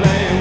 blame